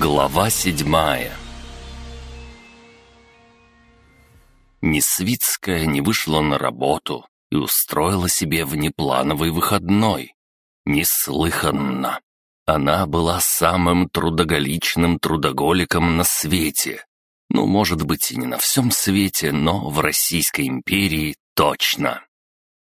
Глава седьмая Несвицкая не вышла на работу и устроила себе внеплановый выходной. Неслыханно. Она была самым трудоголичным трудоголиком на свете. Ну, может быть, и не на всем свете, но в Российской империи точно.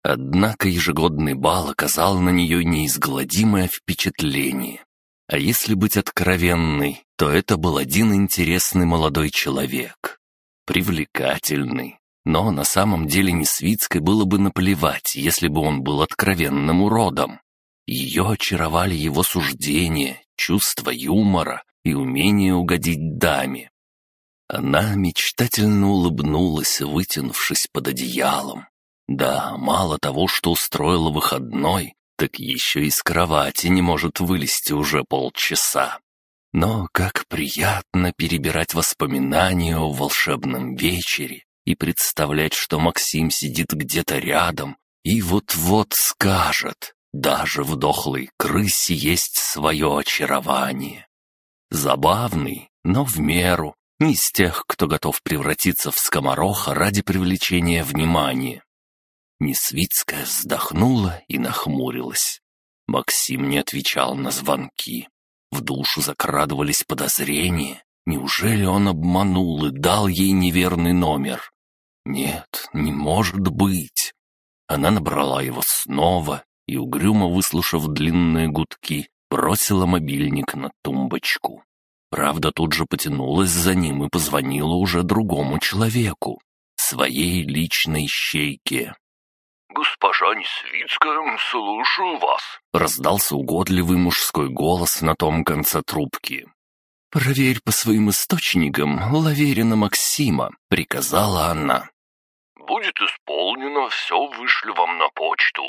Однако ежегодный бал оказал на нее неизгладимое впечатление. А если быть откровенной, то это был один интересный молодой человек. Привлекательный. Но на самом деле Несвицкой было бы наплевать, если бы он был откровенным уродом. Ее очаровали его суждения, чувство юмора и умение угодить даме. Она мечтательно улыбнулась, вытянувшись под одеялом. Да, мало того, что устроила выходной, так еще из кровати не может вылезти уже полчаса. Но как приятно перебирать воспоминания о волшебном вечере и представлять, что Максим сидит где-то рядом и вот-вот скажет, даже в дохлой крысе есть свое очарование. Забавный, но в меру, не из тех, кто готов превратиться в скомороха ради привлечения внимания. Несвицкая вздохнула и нахмурилась. Максим не отвечал на звонки. В душу закрадывались подозрения. Неужели он обманул и дал ей неверный номер? Нет, не может быть. Она набрала его снова и, угрюмо выслушав длинные гудки, бросила мобильник на тумбочку. Правда, тут же потянулась за ним и позвонила уже другому человеку, своей личной щейке. «Госпожа Несвицкая, слушаю вас», — раздался угодливый мужской голос на том конце трубки. «Проверь по своим источникам Лаверина Максима», — приказала она. «Будет исполнено, все вышлю вам на почту».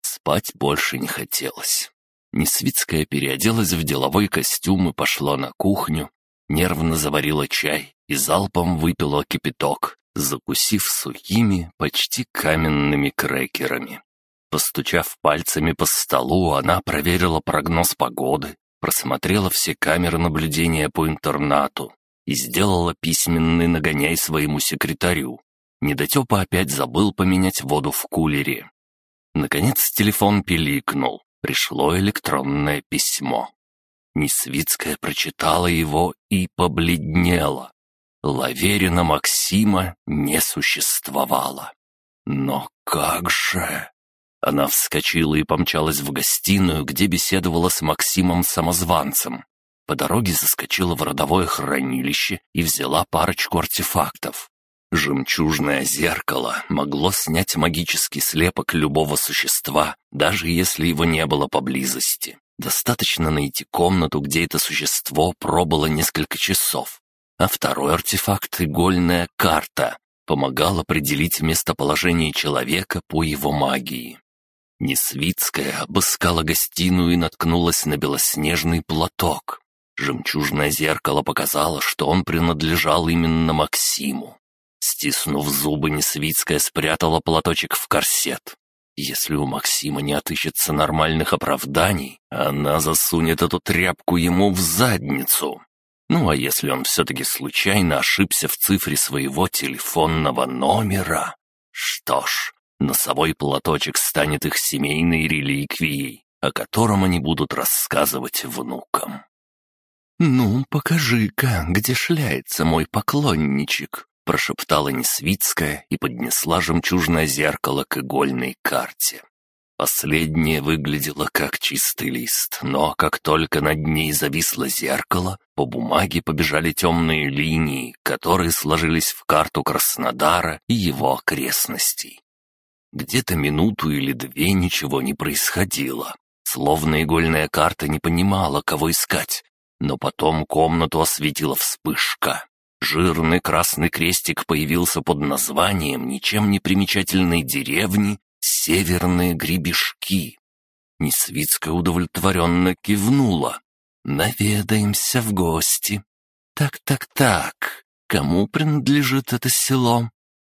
Спать больше не хотелось. Несвицкая переоделась в деловой костюм и пошла на кухню, нервно заварила чай и залпом выпила кипяток, закусив сухими, почти каменными крекерами. Постучав пальцами по столу, она проверила прогноз погоды, просмотрела все камеры наблюдения по интернату и сделала письменный нагоняй своему секретарю. Недотепа опять забыл поменять воду в кулере. Наконец телефон пиликнул. Пришло электронное письмо. Несвицкая прочитала его и побледнела. Лаверина Максима не существовало. Но как же... Она вскочила и помчалась в гостиную, где беседовала с Максимом-самозванцем. По дороге заскочила в родовое хранилище и взяла парочку артефактов. Жемчужное зеркало могло снять магический слепок любого существа, даже если его не было поблизости. Достаточно найти комнату, где это существо пробыло несколько часов а второй артефакт — игольная карта — помогал определить местоположение человека по его магии. Несвицкая обыскала гостиную и наткнулась на белоснежный платок. Жемчужное зеркало показало, что он принадлежал именно Максиму. Стиснув зубы, Несвицкая спрятала платочек в корсет. Если у Максима не отыщется нормальных оправданий, она засунет эту тряпку ему в задницу. Ну а если он все-таки случайно ошибся в цифре своего телефонного номера? Что ж, носовой платочек станет их семейной реликвией, о котором они будут рассказывать внукам. «Ну, покажи-ка, где шляется мой поклонничек», — прошептала Несвицкая и поднесла жемчужное зеркало к игольной карте. Последнее выглядело как чистый лист, но как только над ней зависло зеркало, по бумаге побежали темные линии, которые сложились в карту Краснодара и его окрестностей. Где-то минуту или две ничего не происходило, словно игольная карта не понимала, кого искать, но потом комнату осветила вспышка. Жирный красный крестик появился под названием ничем не примечательной деревни северные гребешки. Несвицкая удовлетворенно кивнула. «Наведаемся в гости. Так-так-так, кому принадлежит это село?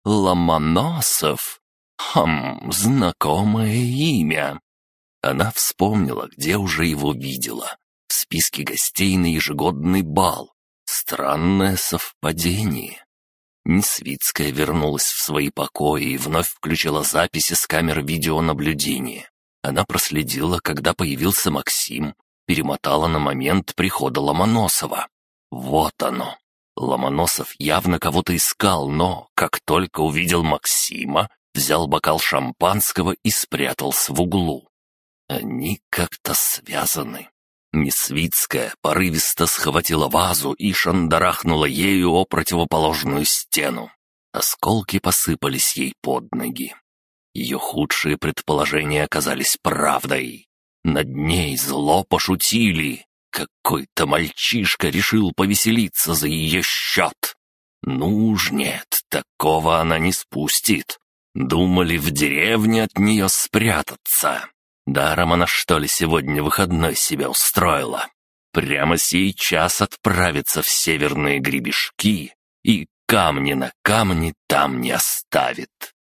Ломоносов? Хм, знакомое имя». Она вспомнила, где уже его видела. В списке гостей на ежегодный бал. Странное совпадение. Несвицкая вернулась в свои покои и вновь включила записи с камер видеонаблюдения. Она проследила, когда появился Максим, перемотала на момент прихода Ломоносова. Вот оно. Ломоносов явно кого-то искал, но, как только увидел Максима, взял бокал шампанского и спрятался в углу. Они как-то связаны. Несвицкая порывисто схватила вазу и шандарахнула ею о противоположную стену. Осколки посыпались ей под ноги. Ее худшие предположения оказались правдой. Над ней зло пошутили. Какой-то мальчишка решил повеселиться за ее счет. Ну уж нет, такого она не спустит. Думали в деревне от нее спрятаться. Даром она что ли сегодня выходной себе устроила? Прямо сейчас отправится в северные гребешки и камни на камни там не оставит.